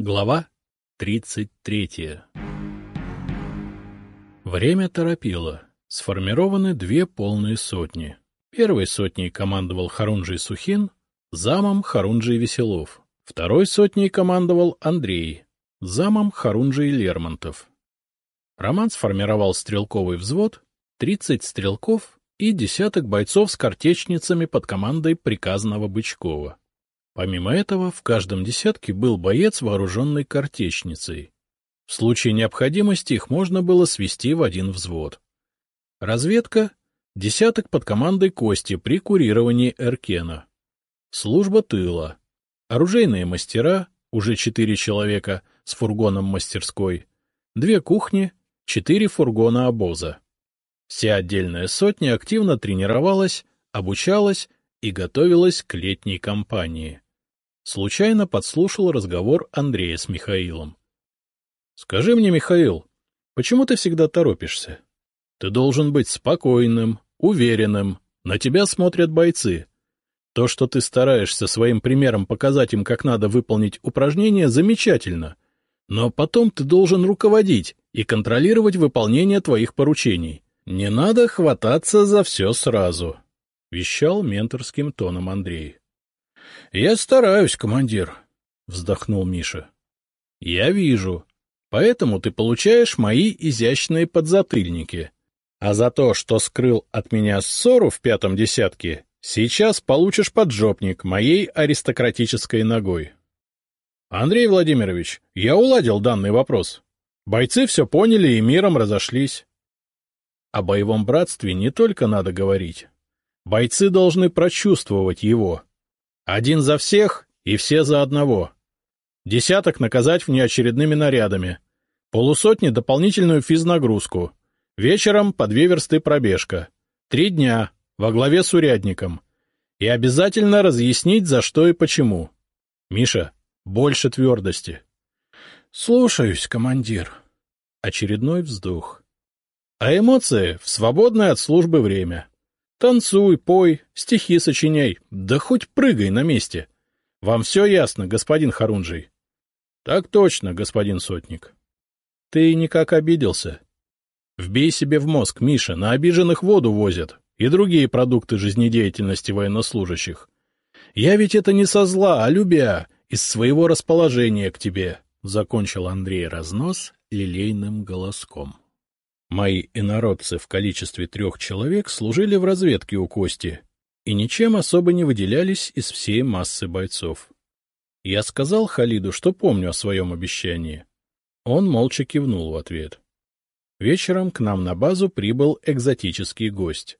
Глава 33 Время торопило. Сформированы две полные сотни. Первой сотней командовал Харунжий Сухин, замом Харунжий Веселов. Второй сотней командовал Андрей, замом Харунжий Лермонтов. Роман сформировал стрелковый взвод, 30 стрелков и десяток бойцов с картечницами под командой приказного Бычкова. Помимо этого, в каждом десятке был боец, вооруженный картечницей. В случае необходимости их можно было свести в один взвод. Разведка — десяток под командой Кости при курировании Эркена. Служба тыла. Оружейные мастера, уже четыре человека, с фургоном мастерской. Две кухни, четыре фургона обоза. Вся отдельная сотня активно тренировалась, обучалась и готовилась к летней кампании. Случайно подслушал разговор Андрея с Михаилом. — Скажи мне, Михаил, почему ты всегда торопишься? Ты должен быть спокойным, уверенным, на тебя смотрят бойцы. То, что ты стараешься своим примером показать им, как надо выполнить упражнение, замечательно. Но потом ты должен руководить и контролировать выполнение твоих поручений. Не надо хвататься за все сразу, — вещал менторским тоном Андрей. — Я стараюсь, командир, — вздохнул Миша. — Я вижу. Поэтому ты получаешь мои изящные подзатыльники. А за то, что скрыл от меня ссору в пятом десятке, сейчас получишь поджопник моей аристократической ногой. — Андрей Владимирович, я уладил данный вопрос. Бойцы все поняли и миром разошлись. О боевом братстве не только надо говорить. Бойцы должны прочувствовать его — один за всех и все за одного. Десяток наказать внеочередными нарядами. Полусотни дополнительную физнагрузку. Вечером по две версты пробежка. Три дня во главе с урядником. И обязательно разъяснить, за что и почему. Миша, больше твердости. — Слушаюсь, командир. Очередной вздох. А эмоции в свободное от службы время. Танцуй, пой, стихи сочиняй, да хоть прыгай на месте. Вам все ясно, господин Харунжий? — Так точно, господин Сотник. — Ты никак обиделся. Вбей себе в мозг, Миша, на обиженных воду возят и другие продукты жизнедеятельности военнослужащих. Я ведь это не со зла, а любя, из своего расположения к тебе, — закончил Андрей разнос лилейным голоском. Мои инородцы в количестве трех человек служили в разведке у Кости и ничем особо не выделялись из всей массы бойцов. Я сказал Халиду, что помню о своем обещании. Он молча кивнул в ответ. Вечером к нам на базу прибыл экзотический гость.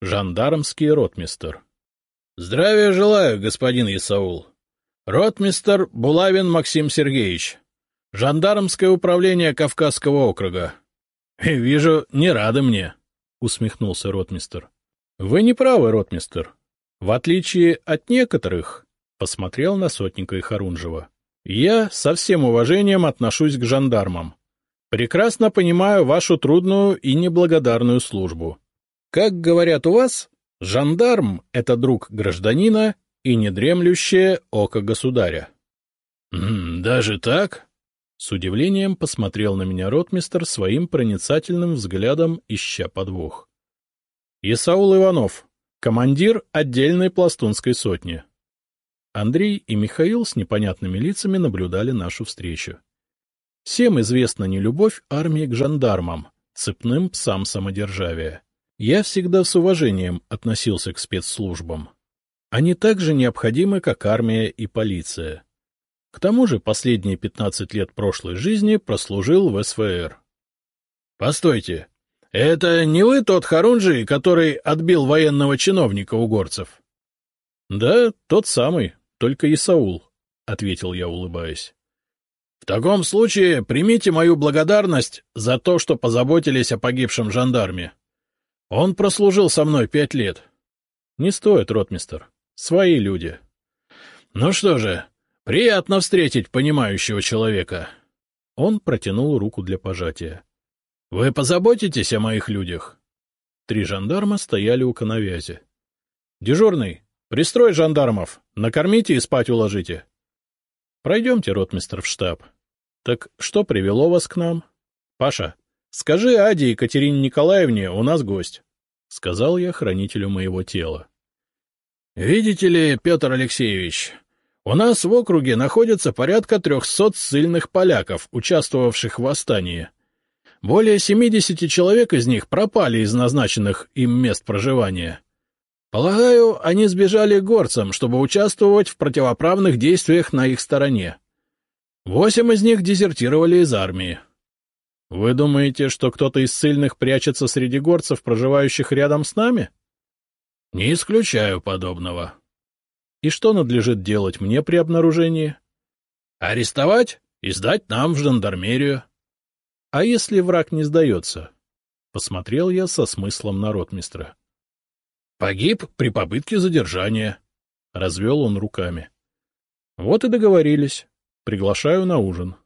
Жандармский ротмистер. — Здравия желаю, господин Исаул. Ротмистер Булавин Максим Сергеевич. Жандармское управление Кавказского округа. — Вижу, не рады мне, — усмехнулся ротмистер. — Вы не правы, ротмистер. В отличие от некоторых, — посмотрел на сотника и Харунжева, — я со всем уважением отношусь к жандармам. Прекрасно понимаю вашу трудную и неблагодарную службу. Как говорят у вас, жандарм — это друг гражданина и недремлющее око государя. — Даже так? С удивлением посмотрел на меня ротмистер своим проницательным взглядом, ища подвох. — Исаул Иванов, командир отдельной пластунской сотни. Андрей и Михаил с непонятными лицами наблюдали нашу встречу. Всем известна нелюбовь армии к жандармам, цепным псам самодержавия. Я всегда с уважением относился к спецслужбам. Они так же необходимы, как армия и полиция. К тому же последние 15 лет прошлой жизни прослужил в СВР. — Постойте, это не вы тот Харунжий, который отбил военного чиновника у горцев? — Да, тот самый, только Исаул, — ответил я, улыбаясь. — В таком случае примите мою благодарность за то, что позаботились о погибшем жандарме. Он прослужил со мной пять лет. — Не стоит, ротмистер. Свои люди. — Ну что же, Приятно встретить понимающего человека. Он протянул руку для пожатия. — Вы позаботитесь о моих людях? Три жандарма стояли у коновязи. — Дежурный, пристрой жандармов, накормите и спать уложите. Пройдемте, ротмистр, в штаб. Так что привело вас к нам? Паша, скажи Аде Екатерине Николаевне, у нас гость, — сказал я хранителю моего тела. — Видите ли, Петр Алексеевич, у нас в округе находится порядка трехсот ссыльных поляков, участвовавших в восстании. Более семидесяти человек из них пропали из назначенных им мест проживания. Полагаю, они сбежали горцам, чтобы участвовать в противоправных действиях на их стороне. Восемь из них дезертировали из армии. Вы думаете, что кто-то из ссыльных прячется среди горцев, проживающих рядом с нами? Не исключаю подобного. И что надлежит делать мне при обнаружении? Арестовать и сдать нам в жандармерию. А если враг не сдается? Посмотрел я со смыслом на ротмистра. Погиб при попытке задержания. Развел он руками. Вот и договорились. Приглашаю на ужин.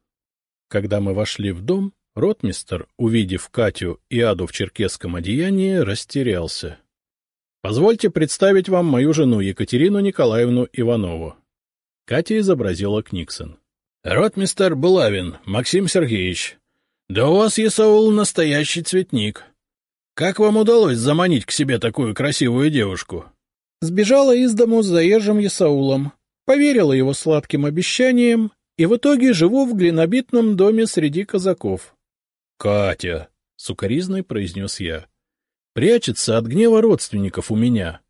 Когда мы вошли в дом, ротмистер, увидев Катю и Аду в черкесском одеянии, растерялся. — Позвольте представить вам мою жену Екатерину Николаевну Иванову. Катя изобразила Книксон. — Ротмистер Булавин, Максим Сергеевич. Да у вас, Есаул, настоящий цветник. Как вам удалось заманить к себе такую красивую девушку? Сбежала из дому с заезжим Есаулом, поверила его сладким обещаниям и в итоге живу в глинобитном доме среди казаков. — Катя! — сукоризной произнес я. — Прячется от гнева родственников у меня.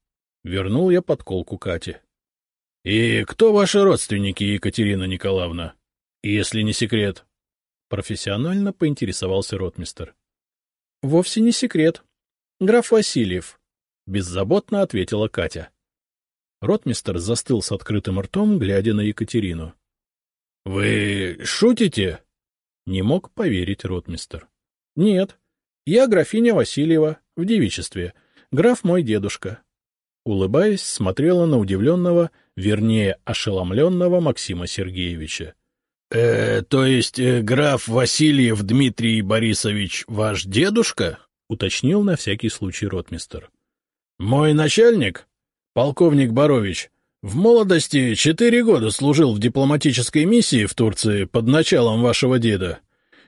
Вернул я подколку Кате. — И кто ваши родственники, Екатерина Николаевна? Если не секрет. Профессионально поинтересовался ротмистер. — Вовсе не секрет. Граф Васильев, — беззаботно ответила Катя. Ротмистер застыл с открытым ртом, глядя на Екатерину. — Вы шутите? — не мог поверить ротмистер. — Нет. Я графиня Васильева, в девичестве. Граф мой дедушка. Улыбаясь, смотрела на удивленного, вернее, ошеломленного Максима Сергеевича. Э, то есть э, граф Васильев Дмитрий Борисович ваш дедушка? — уточнил на всякий случай ротмистер. — Мой начальник, полковник Борович, в молодости четыре года служил в дипломатической миссии в Турции под началом вашего деда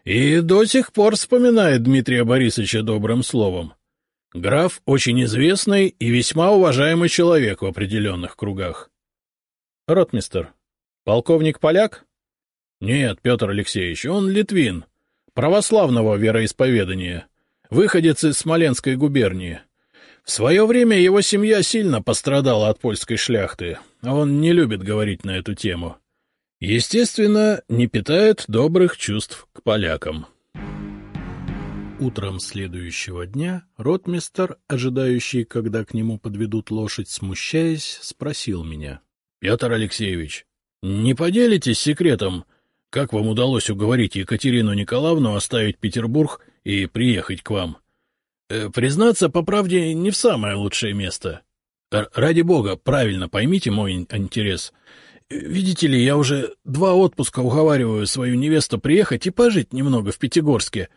и до сих пор вспоминает Дмитрия Борисовича добрым словом. Граф очень известный и весьма уважаемый человек в определенных кругах. — Ротмистер, полковник поляк? Нет, Петр Алексеевич, он литвин, православного вероисповедания, выходец из Смоленской губернии. В свое время его семья сильно пострадала от польской шляхты, он не любит говорить на эту тему. Естественно, не питает добрых чувств к полякам. Утром следующего дня ротмистер, ожидающий, когда к нему подведут лошадь, смущаясь, спросил меня. — Петр Алексеевич, не поделитесь секретом, как вам удалось уговорить Екатерину Николаевну оставить Петербург и приехать к вам? Э, признаться, по правде, не в самое лучшее место. Ради бога, правильно поймите мой интерес. Видите ли, я уже два отпуска уговариваю свою невесту приехать и пожить немного в Пятигорске,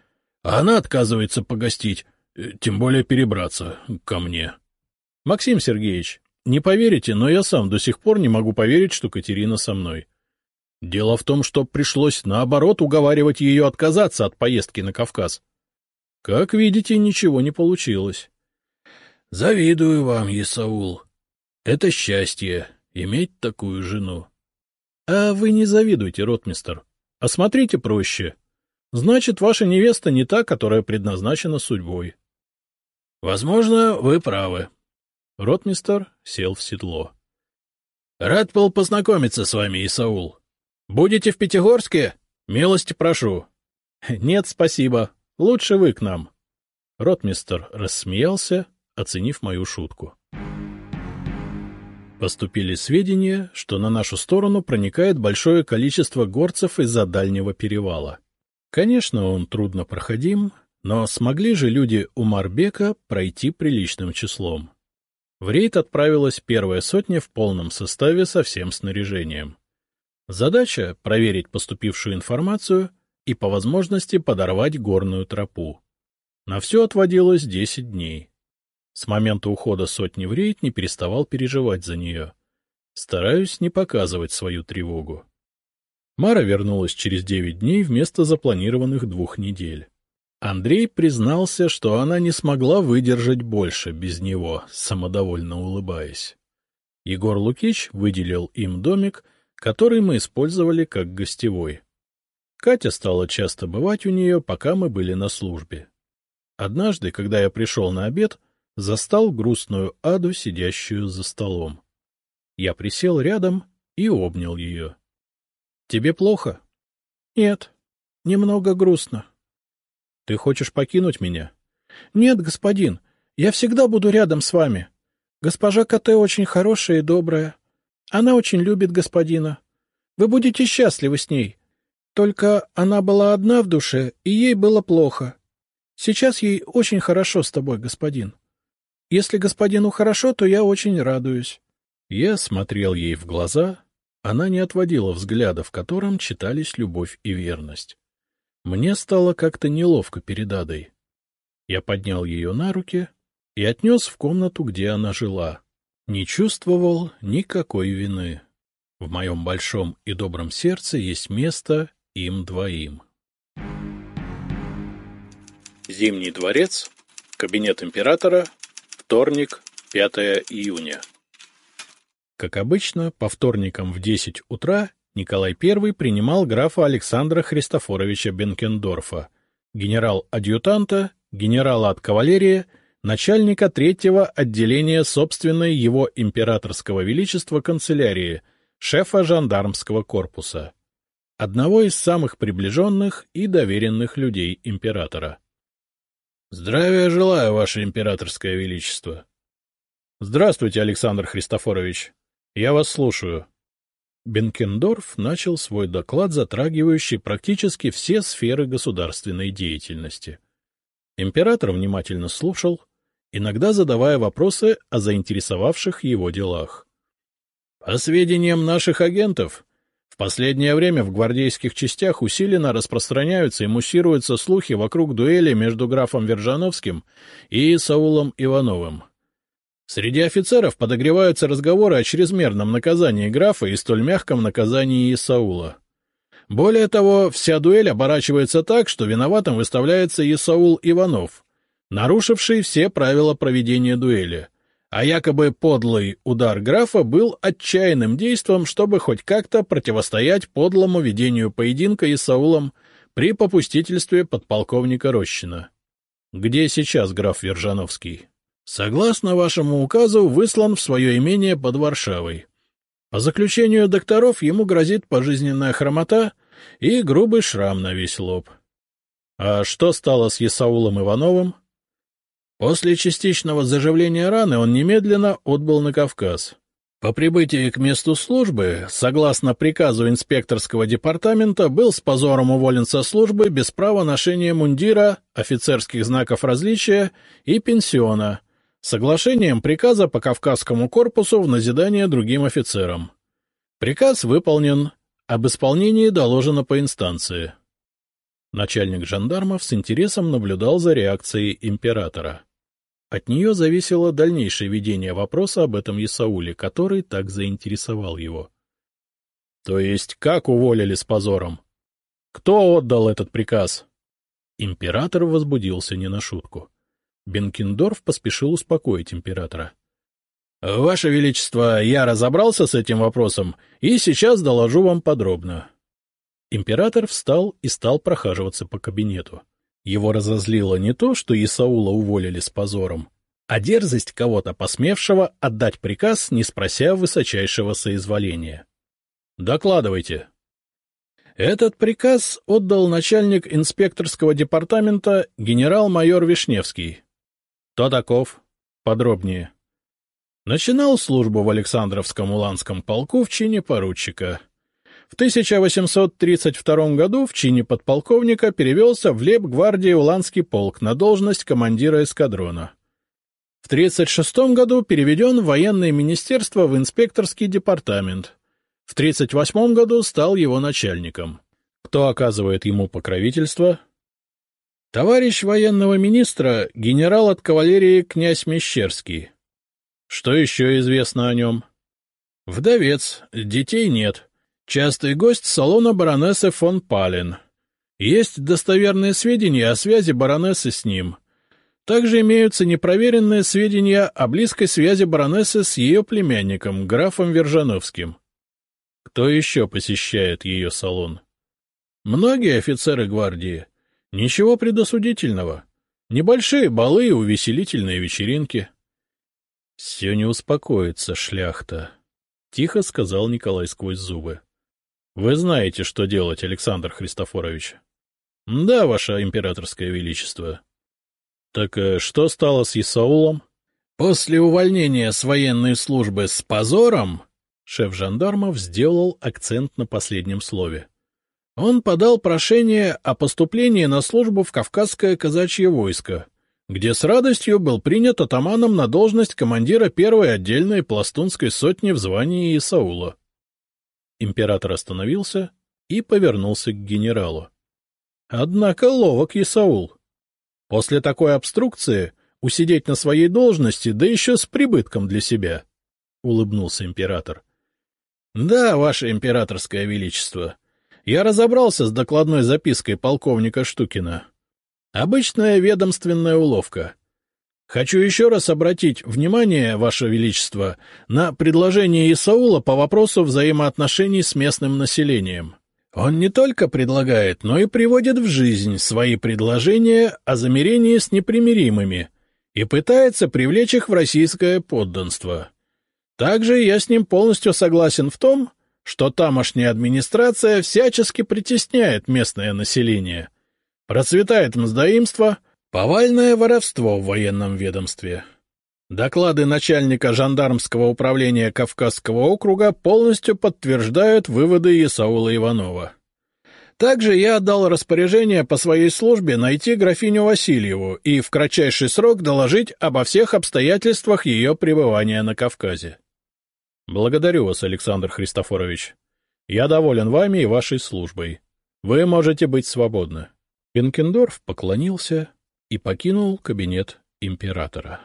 а она отказывается погостить, э, тем более перебраться ко мне. Максим Сергеевич, не поверите, но я сам до сих пор не могу поверить, что Катерина со мной. Дело в том, что пришлось, наоборот, уговаривать ее отказаться от поездки на Кавказ. Как видите, ничего не получилось. — Завидую вам, Исаул. Это счастье — иметь такую жену. — А вы не завидуйте, ротмистер. А смотрите проще. Значит, ваша невеста не та, которая предназначена судьбой. — Возможно, вы правы. Ротмистер сел в седло. — Рад был познакомиться с вами, Исаул. — Будете в Пятигорске? Милости прошу. — Нет, спасибо. Лучше вы к нам. Ротмистер рассмеялся, оценив мою шутку. Поступили сведения, что на нашу сторону проникает большое количество горцев из-за дальнего перевала. Конечно, он трудно проходим, но смогли же люди у Марбека пройти приличным числом. В рейд отправилась первая сотня в полном составе со всем снаряжением. Задача — проверить поступившую информацию и, по возможности, подорвать горную тропу. На все отводилось десять дней. С момента ухода сотни в рейд не переставал переживать за нее. Стараюсь не показывать свою тревогу. Мара вернулась через девять дней вместо запланированных двух недель. Андрей признался, что она не смогла выдержать больше без него, самодовольно улыбаясь. Егор Лукич выделил им домик, который мы использовали как гостевой. Катя стала часто бывать у нее, пока мы были на службе. Однажды, когда я пришел на обед, застал грустную Аду, сидящую за столом. Я присел рядом и обнял ее. — Тебе плохо? — Нет, немного грустно. — Ты хочешь покинуть меня? — Нет, господин, я всегда буду рядом с вами. Госпожа Коте очень хорошая и добрая. Она очень любит господина. Вы будете счастливы с ней. Только она была одна в душе, и ей было плохо. Сейчас ей очень хорошо с тобой, господин. Если господину хорошо, то я очень радуюсь. Я смотрел ей в глаза, она не отводила взгляда, в котором читались любовь и верность. Мне стало как-то неловко перед Адой. Я поднял ее на руки и отнес в комнату, где она жила. Не чувствовал никакой вины. В моем большом и добром сердце есть место им двоим. Зимний дворец, кабинет императора, вторник, 5 июня. Как обычно, по вторникам в 10 утра Николай I принимал графа Александра Христофоровича Бенкендорфа, генерал-адъютанта, генерала от кавалерии, начальника третьего отделения собственной его императорского величества канцелярии, шефа жандармского корпуса одного из самых приближенных и доверенных людей императора. — Здравия желаю, Ваше Императорское Величество. — Здравствуйте, Александр Христофорович. Я вас слушаю. Бенкендорф начал свой доклад, затрагивающий практически все сферы государственной деятельности. Император внимательно слушал, иногда задавая вопросы о заинтересовавших его делах. — По сведениям наших агентов, в последнее время в гвардейских частях усиленно распространяются и муссируются слухи вокруг дуэли между графом Вержановским и Саулом Ивановым. Среди офицеров подогреваются разговоры о чрезмерном наказании графа и столь мягком наказании Исаула. Более того, вся дуэль оборачивается так, что виноватым выставляется Исаул Иванов, нарушивший все правила проведения дуэли — а якобы подлый удар графа был отчаянным действом, чтобы хоть как-то противостоять подлому ведению поединка и Саулом при попустительстве подполковника Рощина. Где сейчас граф Вержановский? Согласно вашему указу, выслан в свое имение под Варшавой. По заключению докторов ему грозит пожизненная хромота и грубый шрам на весь лоб. А что стало с Исаулом Ивановым? После частичного заживления раны он немедленно отбыл на Кавказ. По прибытии к месту службы, согласно приказу инспекторского департамента, был с позором уволен со службы без права ношения мундира, офицерских знаков различия и пенсиона, соглашением приказа по Кавказскому корпусу в назидание другим офицерам. Приказ выполнен, об исполнении доложено по инстанции. Начальник жандармов с интересом наблюдал за реакцией императора. От нее зависело дальнейшее ведение вопроса об этом Исауле, который так заинтересовал его. — То есть как уволили с позором? Кто отдал этот приказ? Император возбудился не на шутку. Бенкендорф поспешил успокоить императора. — Ваше Величество, я разобрался с этим вопросом и сейчас доложу вам подробно. Император встал и стал прохаживаться по кабинету. Его разозлило не то, что Исаула уволили с позором, а дерзость кого-то, посмевшего отдать приказ, не спрося высочайшего соизволения. — Докладывайте. Этот приказ отдал начальник инспекторского департамента генерал-майор Вишневский. — Кто таков? Подробнее. Начинал службу в Александровском Уланском полку в чине поручика. В 1832 году в чине подполковника перевелся в лейб-гвардии Уланский полк на должность командира эскадрона. В 1936 году переведен в военное министерство в инспекторский департамент. В 1938 году стал его начальником. Кто оказывает ему покровительство? Товарищ военного министра, генерал от кавалерии князь Мещерский. Что еще известно о нем? Вдовец, детей нет. Частый гость салона баронессы фон Пален. Есть достоверные сведения о связи баронессы с ним. Также имеются непроверенные сведения о близкой связи баронессы с ее племянником, графом Вержановским. Кто еще посещает ее салон? Многие офицеры гвардии. Ничего предосудительного. Небольшие балы и увеселительные вечеринки. — Все не успокоится, шляхта, — тихо сказал Николай сквозь зубы. — Вы знаете, что делать, Александр Христофорович? — Да, ваше императорское величество. — Так э, что стало с Исаулом? — После увольнения с военной службы с позором Шеф жандармов сделал акцент на последнем слове. Он подал прошение о поступлении на службу в Кавказское казачье войско, где с радостью был принят атаманом на должность командира первой отдельной пластунской сотни в звании Исаула. Император остановился и повернулся к генералу. Однако ловок Исаул. После такой обструкции усидеть на своей должности, да еще с прибытком для себя, — улыбнулся император. — Да, ваше императорское величество. Я разобрался с докладной запиской полковника Штукина. Обычная ведомственная уловка. Хочу еще раз обратить внимание, ваше величество, на предложение Исаула по вопросу взаимоотношений с местным населением. Он не только предлагает, но и приводит в жизнь свои предложения о замирении с непримиримыми и пытается привлечь их в российское подданство. Также я с ним полностью согласен в том, что тамошняя администрация всячески притесняет местное население. Процветает мздоимство, повальное воровство в военном ведомстве. Доклады начальника жандармского управления Кавказского округа полностью подтверждают выводы Исаула Иванова. Также я отдал распоряжение по своей службе найти графиню Васильеву и в кратчайший срок доложить обо всех обстоятельствах ее пребывания на Кавказе. — Благодарю вас, Александр Христофорович. Я доволен вами и вашей службой. Вы можете быть свободны. Пенкендорф поклонился и покинул кабинет императора.